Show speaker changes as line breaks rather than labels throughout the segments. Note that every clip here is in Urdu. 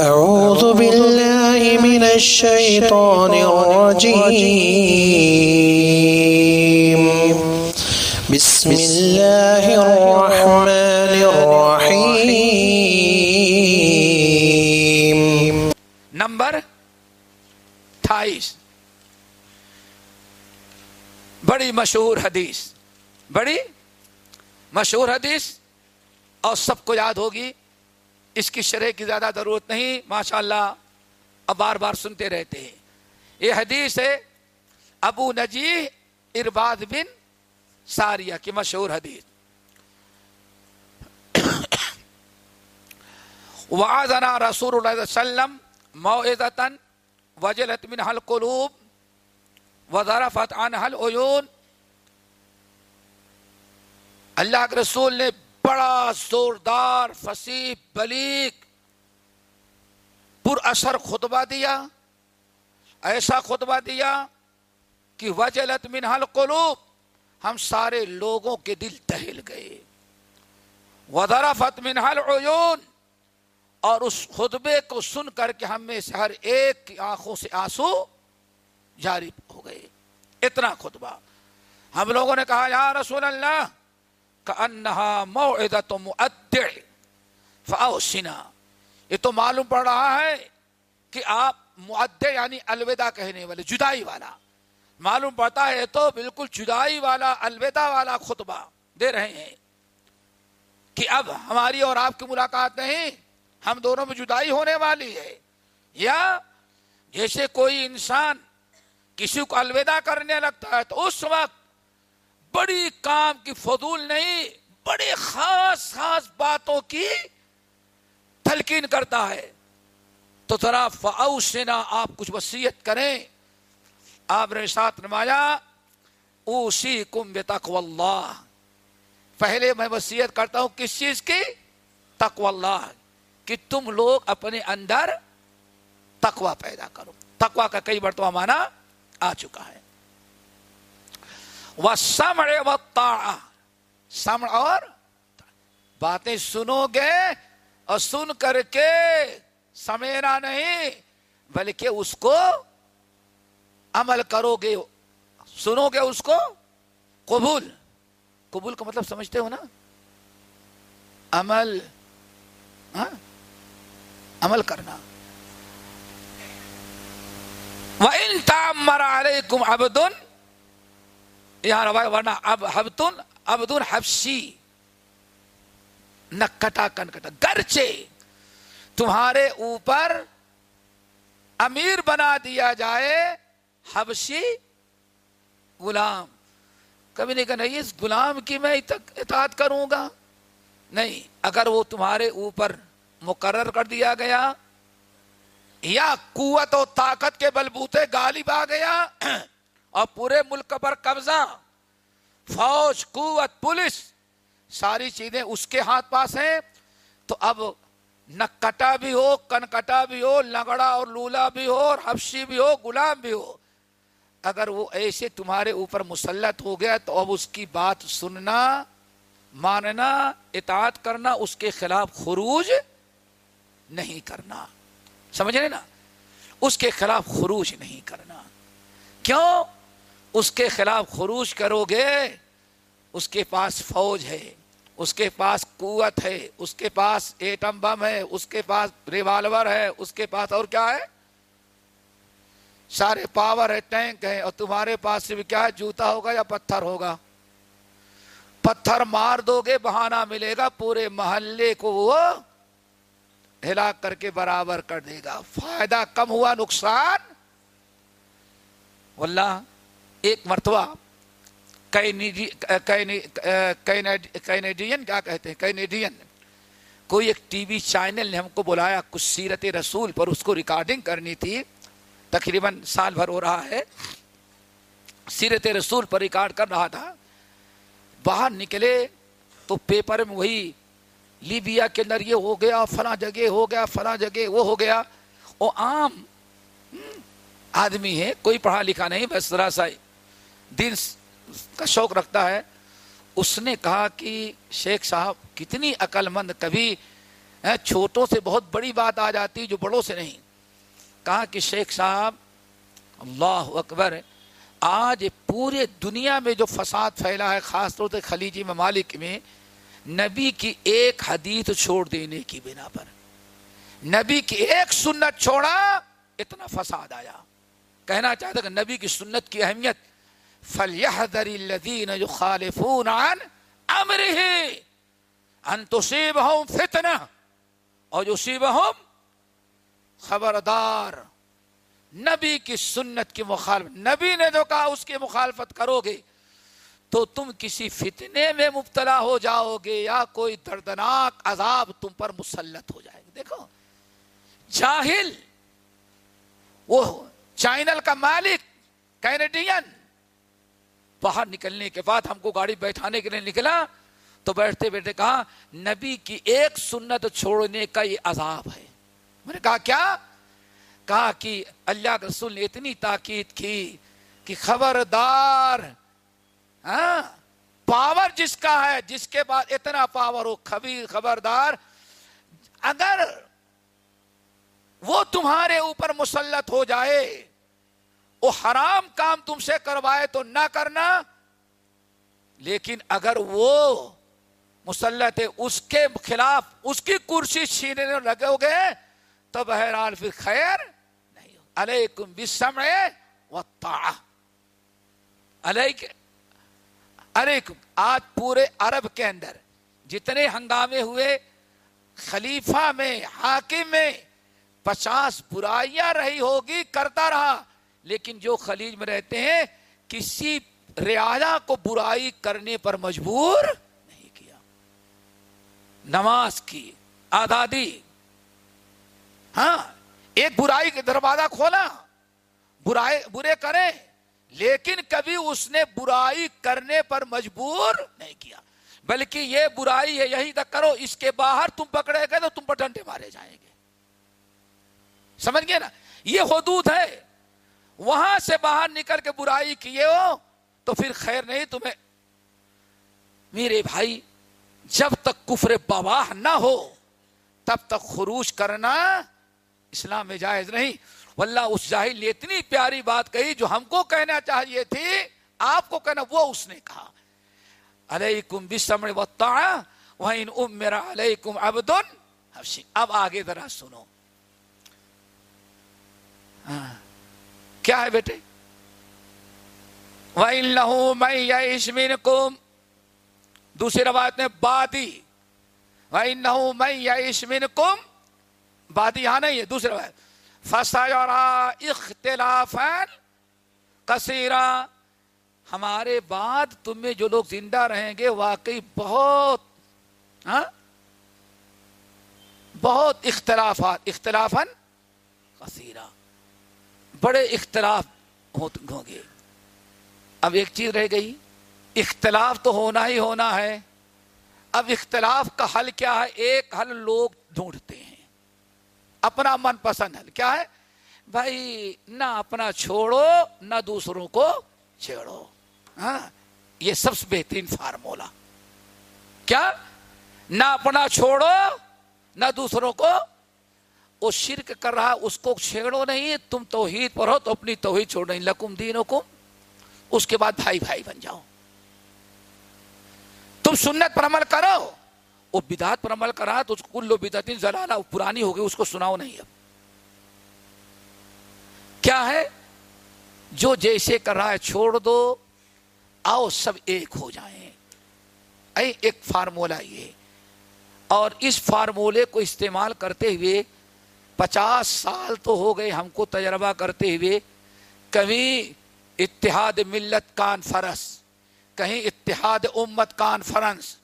أعوذ بالله من الشيطان الرجيم. بسم الله الرحمن الرحيم.
نمبر اٹھائیس. بڑی مشہور حدیث. بڑی مشہور حدیث. اور سب کو یاد ہوگی اس کی شرح کی زیادہ ضرورت نہیں ماشاء اللہ اب بار بار سنتے رہتے ہیں۔ یہ حدیث ہے ابو نجی ارباد بن ساریہ کی مشہور حدیث۔ وعدنا رسول اللہ صلی اللہ علیہ وسلم موعظة وجلت منها القلوب وظرفت عنها اللہ کے رسول نے بڑا زوردار فصیح بلیغ پر اثر خطبہ دیا، ایسا خطبہ دیا کہ وجلت منها القلوب، ہم سارے لوگوں کے دل دہل گئے۔ وظرفت منها العيون اور اس خطبے کو سن کر کے ہم میں سے ہر ایک کی آنکھوں سے آنسو جاری ہو گئے۔ اتنا خطبہ۔ ہم لوگوں نے کہا، یا رسول اللہ کانہا موعدت مؤدع یہ تو معلوم پڑ رہا ہے کہ آپ مؤدع یعنی الوداع کہنے والے، جدائی والا۔ معلوم پڑتا ہے تو بالکل جدائی والا، الوداع والا خطبہ دے رہے ہیں کہ اب ہماری اور آپ کی ملاقات نہیں، ہم دونوں میں جدائی ہونے والی ہے۔ یا جیسے کوئی انسان کسی کو الوداع کرنے لگتا ہے تو اس وقت بڑی کام کی فضول نہیں بڑے خاص خاص باتوں کی تلقین کرتا ہے۔ تو ذرا فاؤسنا آپ کچھ وسیعت کریں۔ آپ نے ساتھ نمایا اوسی کم بے اللہ۔ پہلے میں وسیعت کرتا ہوں کس چیز کی؟ تقو اللہ، کہ تم لوگ اپنے اندر تقوا پیدا کرو۔ تقوا کا کئی مرتبہ مانا آ چکا ہے۔ وہ سمڑ و سمڑ اور باتیں سنو گے اور سن کر کے سمیرا نہیں، بلکہ اس کو عمل کرو گے سنو گے اس کو قبول. قبول کا مطلب سمجھتے ہو نا؟ عمل ہاں؟ عمل کرنا. وَإِن تَعَمَّرَ عَلَيْكُمْ عَبْدٌ یہاں روایت ورنہ اب حبتن عبدن حبشی، نکٹا کنکٹا، گرچے تمہارے اوپر امیر بنا دیا جائے حبشی غلام۔ کبھی نہیں کہنا، اس غلام کی میں اطاعت کروں گا۔ نہیں، اگر وہ تمہارے اوپر مقرر کر دیا گیا یا قوت و طاقت کے بلبوتے غالب آ گیا اور پورے ملک پر قبضہ، فوج، قوت، پولیس، ساری چیزیں اس کے ہاتھ پاس ہیں۔ تو اب نکٹا بھی ہو، کنکٹا بھی ہو لگڑا اور لولا بھی ہو، اور حبشی بھی ہو، غلام بھی ہو۔ اگر وہ ایسے تمہارے اوپر مسلط ہو گیا تو اب اس کی بات سننا، ماننا، اطاعت کرنا، اس کے خلاف خروج نہیں کرنا۔ سمجھ رہے نا؟ اس کے خلاف خروج نہیں کرنا۔ کیوں؟ اس کے خلاف خروج کرو گے، اس کے پاس فوج ہے، اس کے پاس قوت ہے، اس کے پاس ایٹم بم ہے، اس کے پاس ریوالور ہے، اس کے پاس اور کیا ہے؟ سارے پاور ہے، ٹینک ہے، اور تمہارے پاس صرف کیا ہے؟ جوتا ہوگا یا پتھر ہوگا؟ پتھر مار دو گے، بہانہ ملے گا، پورے محلے کو وہ ہلاک کر کے برابر کر دے گا۔ فائدہ کم ہوا، نقصان؟ واللہ ایک مرتبہ کینیڈین کیا کہتے ہیں؟ کینیڈین۔ کوئی ایک ٹی وی چینل نے ہم کو بلایا، کچھ سیرت رسول پر اس کو ریکارڈنگ کرنی تھی۔ تقریباً سال بھر ہو رہا ہے۔ سیرت رسول پر ریکارڈ کر رہا تھا۔ باہر نکلے تو پیپر میں وہی، لیبیا کے اندر یہ ہو گیا، فلاں جگہ ہو گیا، فلاں جگہ وہ ہو گیا۔ وہ عام آدمی ہے کوئی پڑھا لکھا نہیں، بس ذرا سا دن کا شوق رکھتا ہے۔ اس نے کہا کہ شیخ صاحب، کتنی عقل مند کبھی چھوٹوں سے بہت بڑی بات آ جاتی جو بڑوں سے نہیں۔ کہا کہ شیخ صاحب، اللہ اکبر، آج پورے دنیا میں جو فساد پھیلا ہے، خاص طور سے خلیجی ممالک میں، نبی کی ایک حدیث چھوڑ دینے کی بنا پر۔ نبی کی ایک سنت چھوڑا، اتنا فساد آیا۔ کہنا چاہتا کہ نبی کی سنت کی اہمیت فلیحذر الذین یخالفون عن امرہ ان تصیبہم فتنہ اور یصیبہم خبردار۔ نبی کی سنت کی مخالفت، نبی نے جو کہا اس کی مخالفت کرو گے تو تم کسی فتنے میں مبتلا ہو جاؤ گے یا کوئی دردناک عذاب تم پر مسلط ہو جائے گا۔ دیکھو، جاہل، وہ چینل کا مالک، کینیڈین باہر نکلنے کے بعد ہم کو گاڑی بیٹھانے کے لیے نکلا، تو بیٹھتے بیٹھتے کہا، نبی کی ایک سنت چھوڑنے کا یہ عذاب ہے۔ میں نے کہا، کیا؟ کہا کہ اللہ کے رسول نے اتنی تاکید کی کہ خبردار ہاں پاور جس کا ہے، جس کے بعد اتنا پاور ہو، خبیر، خبردار، اگر وہ تمہارے اوپر مسلط ہو جائے وہ حرام کام تم سے کروائے تو نہ کرنا۔ لیکن اگر وہ مسلط ہے اس کے خلاف اس کی کرسی چھینے لگے گے، تو بہرحال پھر خیر نہیں علیکم بسمع والطاعہ۔ علیکم۔ آج پورے عرب کے اندر جتنے ہنگامے ہوئے، خلیفہ میں، حاکم میں پچاس برائیاں رہی ہوگی، کرتا رہا۔ لیکن جو خلیج میں رہتے ہیں، کسی ریاضہ کو برائی کرنے پر مجبور نہیں کیا۔ نماز کی، آزادی۔ ہاں ایک برائی کا دروازہ کھولا، برائی، برے کرے لیکن کبھی اس نے برائی کرنے پر مجبور نہیں کیا۔ بلکہ یہ برائی ہے، یہی تک کرو، اس کے باہر تم پکڑے گئے تو تم پر ڈنڈے مارے جائیں گے۔ سمجھ گئے نا؟ یہ حدود ہے۔ وہاں سے باہر نکل کے برائی کیے ہو تو پھر خیر نہیں تمہیں۔ میرے بھائی، جب تک کفر بواہ نہ ہو، تب تک خروج کرنا اسلام میں جائز نہیں۔ واللہ، اس جاہل نے اتنی پیاری بات کہی جو ہم کو کہنا چاہیے تھی، آپ کو کہنا، وہ اس نے کہا۔ علیکم بسمع والطاعہ وَإِنْ أُمِّرَ عَلَيْكُمْ عَبْدٌ۔ اب آگے ذرا سنو۔ ہاں۔ کیا ہے بیٹے؟ وَإِن لَهُ مَنْ يَعِشْ مِنْكُمْ۔ دوسری روایت میں بادی۔ وَإِنَّهُ مَنْ يَعِشْ مِنْكُمْ۔ بادی یہاں نہیں ہے، دوسری روایت۔ فَسَيَرَا اِخْتِلَافًا کثیرا ہمارے بعد تم میں جو لوگ زندہ رہیں گے، واقعی بہت ہاں؟ بہت اختلافات، اختلافاً کثیرہ بڑے اختلاف ہوں گے۔ اب ایک چیز رہ گئی، اختلاف تو ہونا ہی ہونا ہے۔ اب اختلاف کا حل کیا ہے؟ ایک حل لوگ ڈھونڈتے ہیں۔ اپنا من پسند حل کیا ہے؟ بھائی، نہ اپنا چھوڑو، نہ دوسروں کو چھیڑو۔ ہاں یہ سب سے بہترین فارمولا۔ کیا؟ نہ اپنا چھوڑو، نہ دوسروں کو وہ شرک کر رہا، اس کو چھیڑو نہیں، تم توحید پر ہو تو اپنی توحید چھوڑ نہیں، لکم دین اس کے بعد بھائی بھائی بن جاؤ۔ تم سنت پر عمل کرو، وہ بدات پر عمل کرا، تو اس کو کلو بدعت زلالہ پرانی ہو گئی، اس کو سناؤ نہیں اب۔ کیا ہے؟ جو جیسے کر رہا ہے، چھوڑ دو، آؤ سب ایک ہو جائیں۔ اے، ایک فارمولا یہ۔ اور اس فارمولے کو استعمال کرتے ہوئے پچاس سال تو ہو گئے ہم کو تجربہ کرتے ہوئے کبھی اتحاد ملت کانفرنس کہیں اتحاد امت کانفرنس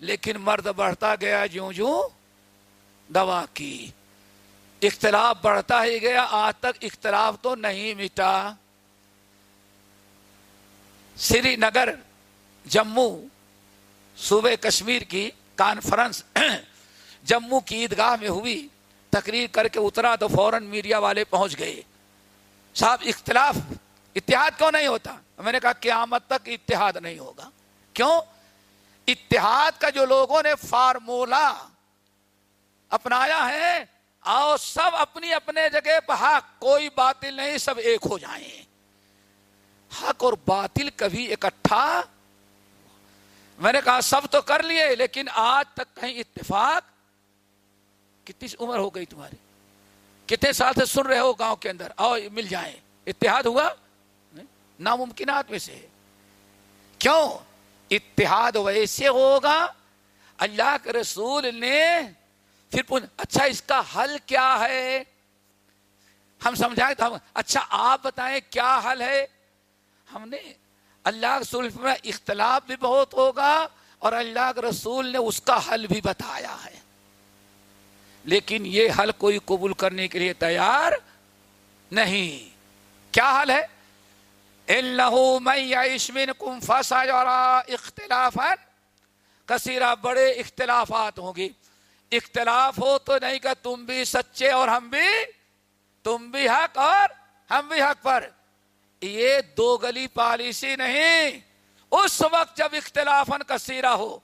لیکن مرد بڑھتا گیا جوں جوں دوا کی۔ اختلاف بڑھتا ہی گیا، آج تک اختلاف تو نہیں مٹا۔ سری نگر، جموں صوبے کشمیر کی کانفرنس جموں کی عیدگاہ میں ہوئی۔ تقریر کر کے اترا تو فوراً میڈیا والے پہنچ گئے۔ صاحب، اختلاف، اتحاد کیوں نہیں ہوتا؟ میں نے کہا، قیامت تک اتحاد نہیں ہوگا۔ کیوں؟ اتحاد کا جو لوگوں نے فارمولا اپنایا ہے، آؤ سب اپنی اپنے جگہ پہ حق، کوئی باطل نہیں، سب ایک ہو جائیں۔ حق اور باطل کبھی اکٹھا۔ میں نے کہا، سب تو کر لیے، لیکن آج تک کہیں اتفاق کتنی عمر ہو گئی تمہاری؟ کتنے سال سے سن رہے ہو گاؤں کے اندر؟ آؤ، مل جائیں۔ اتحاد ہوا؟ ناممکنات میں سے۔ کیوں؟ اتحاد ویسے ہوگا۔ اللہ کے رسول نے پھر اچھا اس کا حل کیا ہے؟ ہم سمجھائے تو ہم اچھا آپ بتائیں کیا حل ہے؟ ہم نے اللہ رسول میں اختلاف بھی بہت ہوگا اور اللہ کے رسول نے اس کا حل بھی بتایا ہے۔ لیکن یہ حل کوئی قبول کرنے کے لیے تیار نہیں۔ کیا حل ہے؟ اختلاف کثیرہ بڑے اختلافات ہوں گی۔ اختلاف ہو تو نہیں کہ تم بھی سچے اور ہم بھی، تم بھی حق اور ہم بھی حق پر۔ یہ دو گلی پالیسی نہیں۔ اس وقت جب اختلاف کثیرہ ہو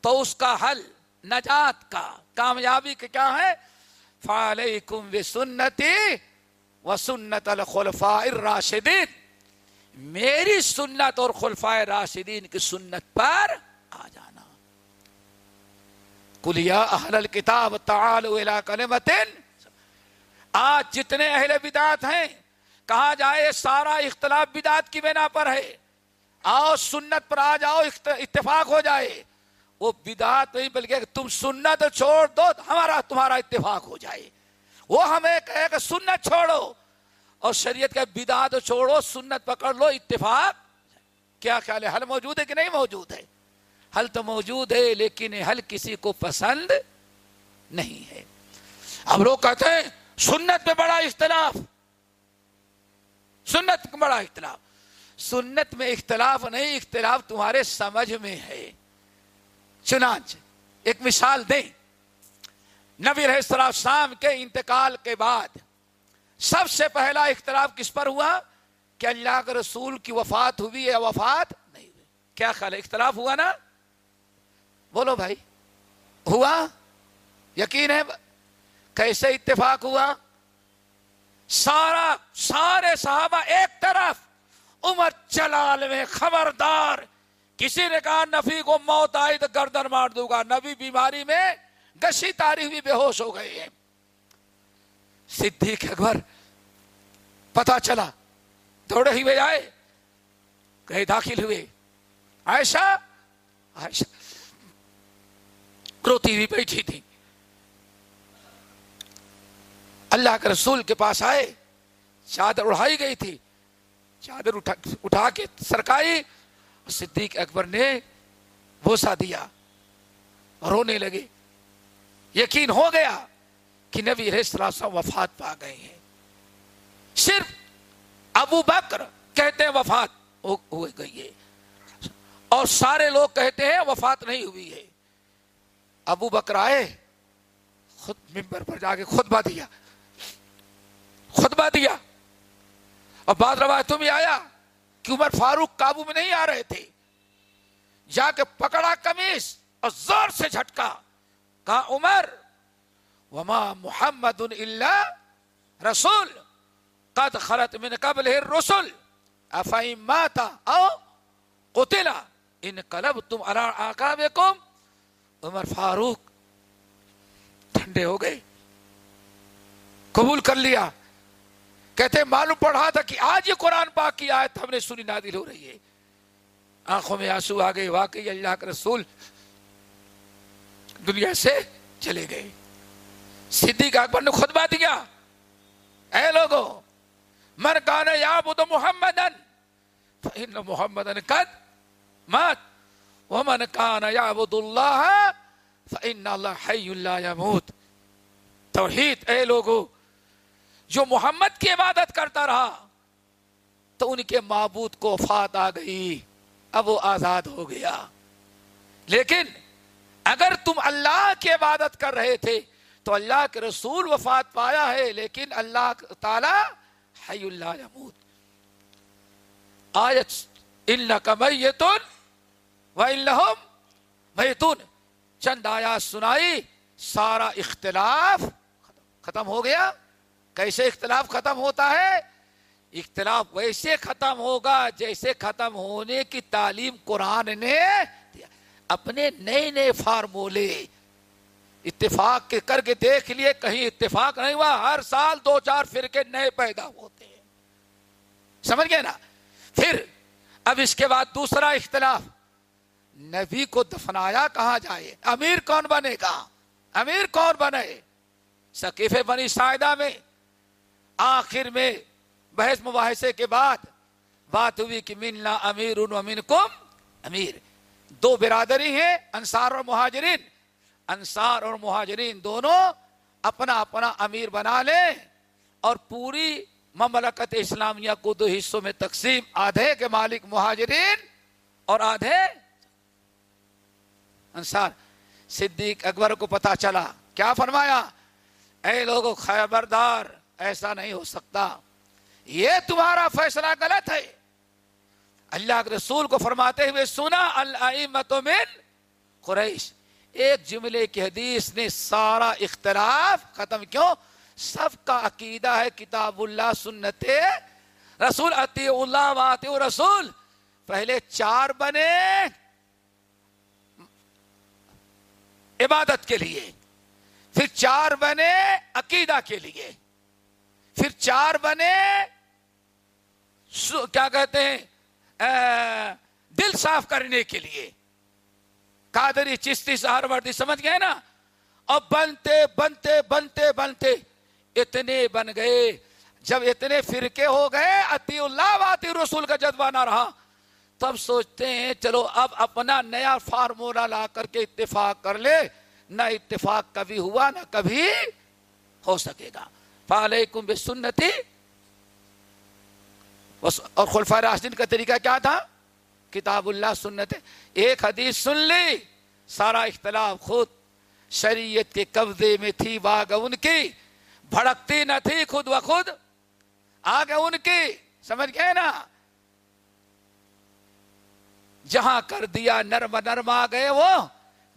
تو اس کا حل نجات کا، کامیابی کا کیا ہے؟ فعلیکم سنتی و سنت الخلفاء الراشدین میری سنت اور خلفائے راشدین کی سنت پر آ جانا۔ کلیا اہل الکتاب تعالوا الى کلمت آج جتنے اہل بدات ہیں، کہا جائے سارا اختلاف بدات کی بنا پر ہے۔ آؤ سنت پر آ جاؤ، اتفاق ہو جائے۔ وہ بدات نہیں، بلکہ تم سنت چھوڑ دو ہمارا تمہارا اتفاق ہو جائے۔ وہ ہمیں کہے کہ سنت چھوڑو۔ اور شریعت کا بدات چھوڑو، سنت پکڑ لو، اتفاق۔ کیا خیال ہے؟ حل موجود ہے کہ نہیں موجود ہے؟ حل تو موجود ہے، لیکن حل کسی کو پسند نہیں ہے۔ اب لوگ کہتے ہیں سنت میں بڑا اختلاف۔ سنت میں بڑا اختلاف۔ سنت میں اختلاف نہیں، اختلاف تمہارے سمجھ میں ہے۔ چنانچہ ایک مثال دیں۔ نبی رہ شام کے انتقال کے بعد سب سے پہلا اختلاف کس پر ہوا؟ کہ اللہ کے رسول کی وفات ہوئی یا وفات نہیں ہوئی۔ کیا خیال ہے؟ اختلاف ہوا نا؟ بولو بھائی، ہوا؟ یقین ہے؟ کیسے اتفاق ہوا؟ سارا، سارے صحابہ ایک طرف، عمر چلال میں خبردار کسی نے کہا نبی کو موت آئی تو گردن مار دوں گا۔ نبی بیماری میں گشی تاریخ بھی بے ہوش ہو گئی ہے۔ صدیق اکبر پتا چلا دوڑے ہی ہوئے آئے کہیں داخل ہوئے۔ عائشہ عائشہ روتی ہوئی بیٹھی تھی۔ اللہ کے رسول کے پاس آئے چادر اڑائی گئی تھی۔ چادر اٹھا, اٹھا کے سرکائی صدیق اکبر نے بوسا دیا۔ رونے لگے۔ یقین ہو گیا کہ نبی السلام وفات پا گئے ہیں۔ صرف ابو بکر کہتے ہیں وفات ہو گئی ہے۔ اور سارے لوگ کہتے ہیں وفات نہیں ہوئی ہے۔ ابو بکر آئے، خود ممبر پر جا کے خطبہ دیا۔ خطبہ دیا۔ اور بعد روایتوں میں آیا کہ عمر فاروق قابو میں نہیں آ رہے تھے۔ جا کے پکڑا کمیز اور زور سے جھٹکا۔ کہا، عمر، وما محمد اللہ رسول، قد خلط من قبل الرسل۔ افائم ماتا او قتلا، ان قلب تم آقابکم عمر فاروق ٹھنڈے ہو گئے، قبول کر لیا۔ کہتے معلوم پڑھا تھا کہ آج یہ قرآن پاک کی آیت ہم نے سنی نادل ہو رہی ہے۔ آنکھوں میں آنسو آ گئے، واقعی اللہ کے رسول دنیا سے چلے گئے۔ صدیق اکبر نے خطبہ دیا، اے لوگو من کانا یعبد محمدن فإن محمدن قد مات۔ ومن کانا یعبد اللہ، فإن اللہ حی اللہ یموت۔ توحید، اے لوگو جو محمد کی عبادت کرتا رہا، تو ان کے معبود کو فات آ گئی، اب وہ آزاد ہو گیا۔ لیکن اگر تم اللہ کی عبادت کر رہے تھے، تو اللہ کے رسول وفات پایا ہے، لیکن اللہ تعالی حی اللہ یموت آیت اللہ کا میتون و اللہ میتون۔ چند آیات سنائی، سارا اختلاف ختم ہو گیا۔ کیسے اختلاف ختم ہوتا ہے؟ اختلاف ویسے ختم ہوگا جیسے ختم ہونے کی تعلیم قرآن نے اپنے نئے نئے فارمولے اتفاق کے کر کے دیکھ لیے، کہیں اتفاق نہیں ہوا، ہر سال دو چار فرقے نئے پیدا ہوتے ہیں۔ سمجھ گئے نا؟ پھر اب اس کے بعد دوسرا اختلاف، نبی کو دفنایا کہاں جائے؟ امیر کون بنے گا؟ امیر کون بنے؟ ثقیف بنی سائدہ میں۔ آخر میں بحث مباحثے کے بعد بات ہوئی کہ مننا امیر امین کم امیر۔ دو برادری ہیں، انصار اور مہاجرین۔ انصار اور مہاجرین دونوں اپنا اپنا امیر بنا لیں اور پوری مملکت اسلامیہ کو دو حصوں میں تقسیم، آدھے کے مالک مہاجرین اور آدھے انصار۔ صدیق اکبر کو پتا چلا۔ کیا فرمایا؟ اے لوگوں خیبردار ایسا نہیں ہو سکتا۔ یہ تمہارا فیصلہ غلط ہے۔ اللہ کے رسول کو فرماتے ہوئے سنا من قریش۔ ایک جملے کی حدیث نے سارا اختلاف ختم کیوں؟ سب کا عقیدہ ہے کتاب اللہ سنتے رسول اتی اللہ رسول پہلے چار بنے عبادت کے لیے، پھر چار بنے عقیدہ کے لیے۔ پھر چار بنے کیا کہتے ہیں؟ دل صاف کرنے کے لیے۔ قادری، چشتی سہار وردی سمجھ گئے نا؟ اور بنتے بنتے بنتے بنتے۔ اتنے بن گئے۔ جب اتنے فرقے ہو گئے اتی اللہ واتی رسول کا جذبہ نہ رہا۔ تب سوچتے ہیں، چلو اب اپنا نیا فارمولا لا کر کے اتفاق کر لے۔ نہ اتفاق کبھی ہوا، نہ کبھی ہو سکے گا۔ فعلیکم بسنتی اور خلفہ راشدین کا طریقہ کیا تھا؟ کتاب اللہ سنت. ایک حدیث سن لی، سارا اختلاف خود. شریعت کے قبضے میں تھی باغ ان کی. بھڑکتی نہ تھی خود و خود آگے ان کی. سمجھ گئے نا؟ جہاں کر دیا نرم نرم آ گئے وہ،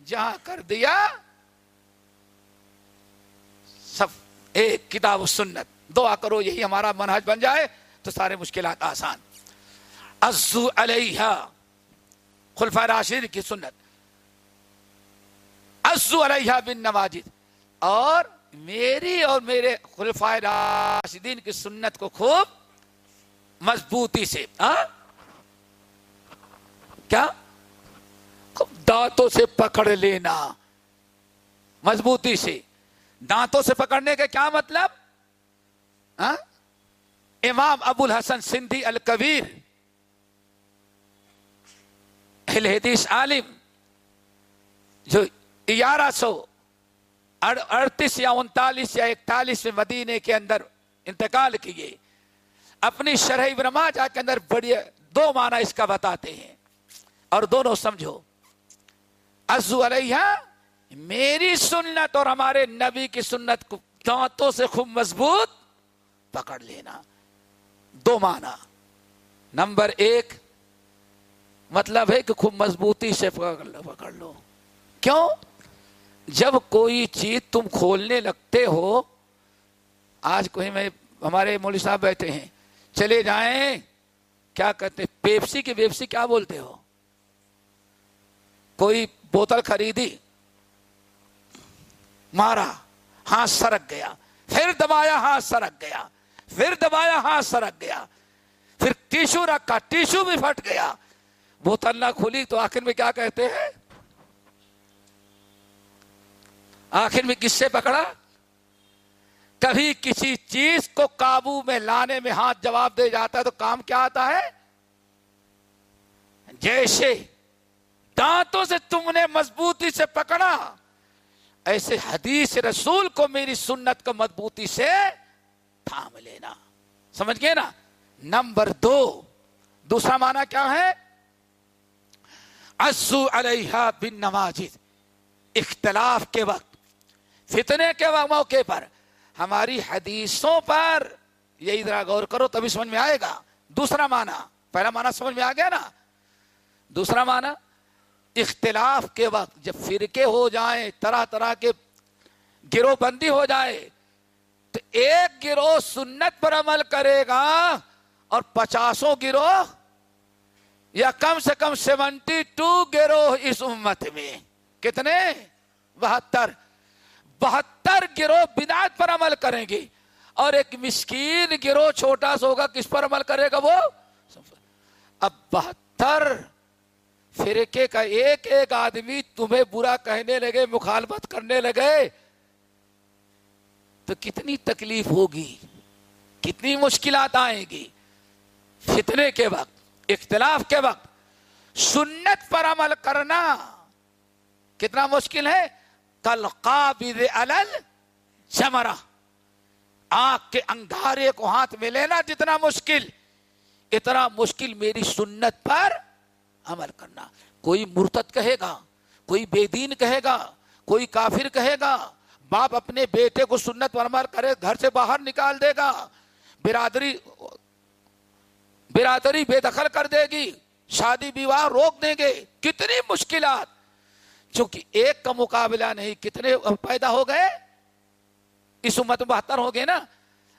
جہاں کر دیا سب ایک کتاب و سنت۔ دعا کرو یہی ہمارا منہج بن جائے تو سارے مشکلات آسان۔ ازو علیہ خلفا راشد کی سنت۔ ازو علیہ بن نواجد اور میری اور میرے خلفائے راشدین کی سنت کو خوب مضبوطی سے کیا؟ دانتوں سے پکڑ لینا۔ مضبوطی سے۔ دانتوں سے پکڑنے کا کیا مطلب؟ امام ابو الحسن سندھی الکبیر حدیث عالم جو گیارہ سو اڑتیس یا انتالیس یا اکتالیس میں مدینے کے اندر انتقال کیے۔ اپنی شرح برماجا کے اندر بڑی دو معنی اس کا بتاتے ہیں۔ اور دونوں سمجھو۔ ازو علیہ میری سنت اور ہمارے نبی کی سنت کو دانتوں سے خوب مضبوط پکڑ لینا۔ دو معنی۔ نمبر ایک مطلب ہے کہ خوب مضبوطی سے پکڑ لو کیوں؟ جب کوئی چیز تم کھولنے لگتے ہو، آج کوئی میں، ہمارے مولوی صاحب بیٹھے ہیں۔ چلے جائیں۔ کیا کہتے پیپسی کی ویپسی کیا بولتے ہو؟ کوئی بوتل خریدی۔ مارا ہاتھ سرک گیا۔ پھر دبایا ہاتھ سرک گیا۔ پھر دبایا ہاتھ سرک گیا۔ پھر ٹیشو رکھا، ٹیشو بھی پھٹ گیا۔ بوتل نہ کھلی تو آخر میں کیا کہتے ہیں؟ آخر میں کس سے پکڑا؟ کبھی کسی چیز کو قابو میں لانے میں ہاتھ جواب دے جاتا ہے تو کام کیا آتا ہے؟ جیسے دانتوں سے تم نے مضبوطی سے پکڑا۔ ایسے حدیث رسول کو میری سنت کو مضبوطی سے تھام لینا۔ سمجھ گئے نا؟ نمبر دو، دوسرا معنی کیا ہے؟ ازو علیہ بن نماز اختلاف کے وقت، فتنے کے موقع پر۔ ہماری حدیثوں پر یہی ذرا غور کرو، تبھی سمجھ میں آئے گا۔ دوسرا معنی، پہلا معنی سمجھ میں آ گیا نا؟ دوسرا معنی اختلاف کے وقت جب فرقے ہو جائیں، طرح طرح کے گروہ بندی ہو جائے، تو ایک گروہ سنت پر عمل کرے گا اور پچاسوں گروہ یا کم سے کم سیونٹی ٹو گروہ اس امت میں۔ کتنے؟ بہتر۔ بہتر گروہ بدعت پر عمل کریں گے۔ اور ایک مسکین گروہ چھوٹا سا ہوگا، کس پر عمل کرے گا وہ؟ اب بہتر فرقے کا ایک ایک آدمی تمہیں برا کہنے لگے، مخالفت کرنے لگے، تو کتنی تکلیف ہوگی؟ کتنی مشکلات آئیں گی؟ فتنے کے وقت، اختلاف کے وقت، سنت پر عمل کرنا کتنا مشکل ہے؟ کل قابض الل جمرا آنکھ کے انگارے کو ہاتھ میں لینا جتنا مشکل، اتنا مشکل میری سنت پر عمل کرنا۔ کوئی مرتد کہے گا، کوئی بے دین کہے گا، کوئی کافر کہے گا، باپ اپنے بیٹے کو سنت پر کرے، گھر سے باہر نکال دے گا، برادری برادری بے دخل کر دے گی، شادی بیواہ روک دیں گے۔ کتنی مشکلات۔ چونکہ ایک کا مقابلہ نہیں، کتنے پیدا ہو گئے؟ اس امت بہتر ہو گئے نا۔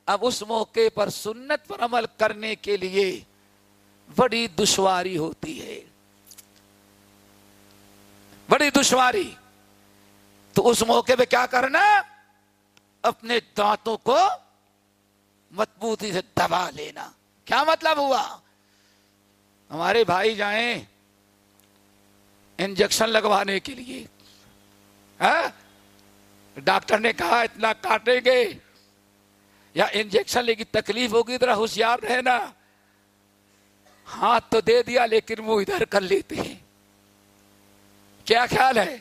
اب اس موقع پر سنت پر عمل کرنے کے لیے بڑی دشواری ہوتی ہے۔ بڑی دشواری۔ تو اس موقع پہ کیا کرنا؟ اپنے دانتوں کو مضبوطی سے دبا لینا۔ کیا مطلب ہوا؟ ہمارے بھائی جائیں انجیکشن لگوانے کے لیے۔ ہاں؟ ڈاکٹر نے کہا، اتنا کاٹیں گے۔ یا انجیکشن لے کی تکلیف ہوگی، ذرا ہوشیار رہنا۔ ہاتھ تو دے دیا، لیکن وہ ادھر کر لیتے ہیں۔ کیا خیال ہے؟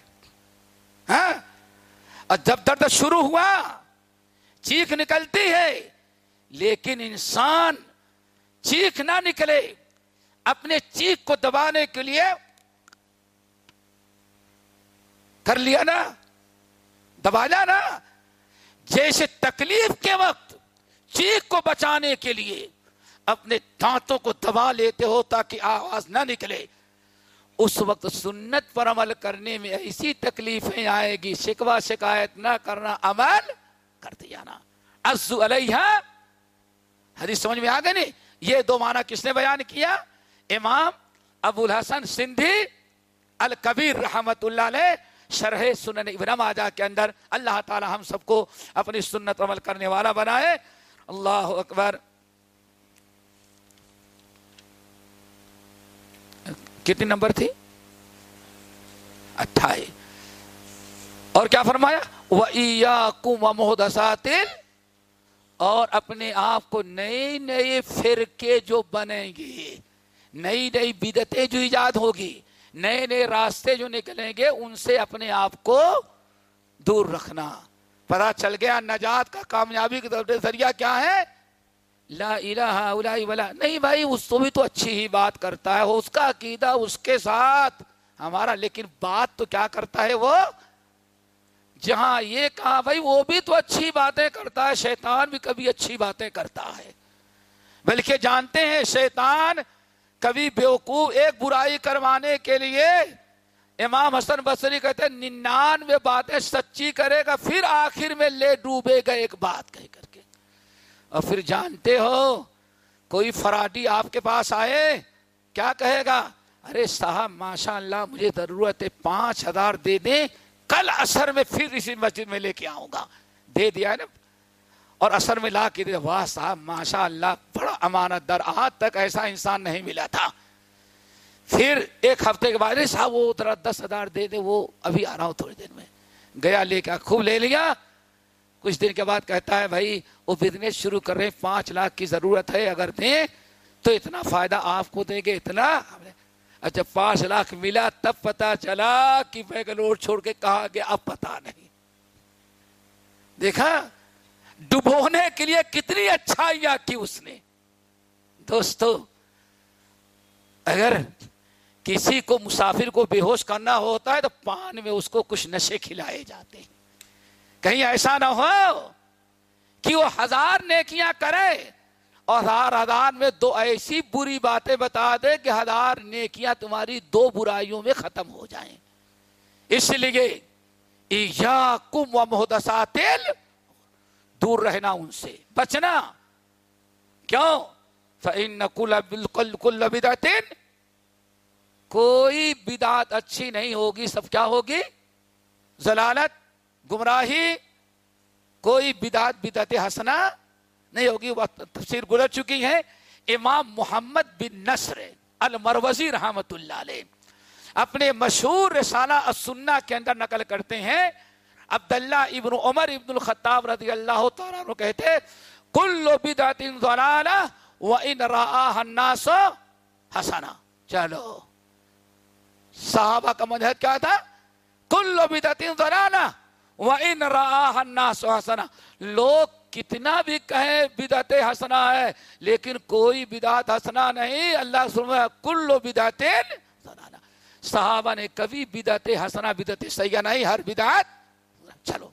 ہاں؟ اور جب درد شروع ہوا، چیخ نکلتی ہے، لیکن انسان چیخ نہ نکلے۔ اپنے چیخ کو دبانے کے لیے کر لیا نا دبایا نا۔ جیسے تکلیف کے وقت چیخ کو بچانے کے لیے اپنے دانتوں کو دبا لیتے ہو تاکہ آواز نہ نکلے۔ اس وقت سنت پر عمل کرنے میں ایسی تکلیفیں آئے گی شکوا شکایت نہ کرنا، عمل کرتے جانا ازو علیہ حدیث سمجھ میں آ گئے نہیں؟ یہ دو معنی کس نے بیان کیا؟ امام ابو الحسن سندھی الکبیر رحمت اللہ علیہ شرح سنن ابن ماجہ کے اندر اللہ تعالی ہم سب کو اپنی سنت عمل کرنے والا بنائے۔ اللہ اکبر۔ کتنی نمبر تھی؟ اٹھائی۔ اور کیا فرمایا؟ وَإِيَّاكُمْ اور اپنے آپ کو نئے نئے فرقے جو بنیں گے، نئی نئی بدتیں جو ایجاد ہوگی، نئے نئے راستے جو نکلیں گے، ان سے اپنے آپ کو دور رکھنا۔ پتا چل گیا نجات کا کامیابی کا ذریعہ کیا ہے؟ لا الہ ولا نہیں بھائی، اس کو بھی تو اچھی ہی بات کرتا ہے، اس کا عقیدہ اس کے ساتھ۔ ہمارا لیکن بات تو کیا کرتا ہے وہ؟ جہاں یہ کہا، بھائی، وہ بھی تو اچھی باتیں کرتا ہے، شیطان بھی کبھی اچھی باتیں کرتا ہے۔ بلکہ جانتے ہیں، شیطان کبھی بیوقوف، ایک برائی کروانے کے لیے امام حسن بصری کہتے ہیں، ننانوے باتیں سچی کرے گا، پھر آخر میں لے ڈوبے گا، ایک بات کہہ کر۔ کے اور پھر جانتے ہو کوئی فراڈی آپ کے پاس آئے کیا کہے گا؟ ارے صاحب ماشاء اللہ مجھے ضرورت ہے پانچ ہزار دے دیں، کل اثر میں پھر اسی مسجد میں لے کے آؤں گا۔ دے دیا نا؟ اور اثر میں لا کے دے۔ واہ صاحب ماشاء اللہ بڑا امانت در آج تک ایسا انسان نہیں ملا تھا۔ پھر ایک ہفتے کے بعد صاحب، وہ ذرا دس ہزار دے دے، وہ ابھی آ رہا ہوں تھوڑی دیر میں۔ گیا لے کے خوب لے لیا۔ کچھ دن کے بعد کہتا ہے، بھائی، وہ بزنس شروع کر رہے ہیں، پانچ لاکھ کی ضرورت ہے، اگر دیں تو اتنا فائدہ آپ کو دیں گے، اتنا اچھا پانچ لاکھ ملا تب پتا چلا کہ بینگلور چھوڑ کے کہا گیا، اب پتا نہیں۔ دیکھا، ڈبونے کے لیے کتنی اچھائیاں کی اس نے۔ دوستو، اگر کسی کو مسافر کو بے ہوش کرنا ہوتا ہے تو پان میں اس کو کچھ نشے کھلائے جاتے ہیں۔ کہیں ایسا نہ ہو کہ وہ ہزار نیکیاں کرے اور ہزار ہزار میں دو ایسی بری باتیں بتا دے کہ ہزار نیکیاں تمہاری دو برائیوں میں ختم ہو جائیں۔ اس لیے یا کم و محدثاتل، دور رہنا ان سے، بچنا۔ کیوں؟ فَإِنَّ كُلَّ بالکل کل بدعتن کوئی بدعت اچھی نہیں ہوگی، سب کیا ہوگی؟ ضلالت۔ گمراہی کوئی بدعت بدعت حسنا نہیں ہوگی، وہ تفسیر گزر چکی ہے امام محمد بن نصر المروزی رحمت اللہ علیہ اپنے مشہور رسالہ السنہ کے اندر نقل کرتے ہیں۔ عبداللہ ابن عمر ابن الخطاب رضی اللہ تعالیٰ عنہ کہتے کل بدعت ضلالہ وَإِنْ رَآهَا النَّاسُ حسنا چلو۔ صحابہ کا مجھد کیا تھا؟ کل بدعت ضلالہ وَإِنْ رَآهَا النَّاسُ حسنا۔ لوگ کتنا بھی کہیں بدعت حسنا ہے، لیکن کوئی بدعت حسنا نہیں۔ اللہ سبحانہ کل بدعت صحابہ نے کبھی بدعت حسنا بدعت سیاح نہیں، ہر بدعت۔ چلو۔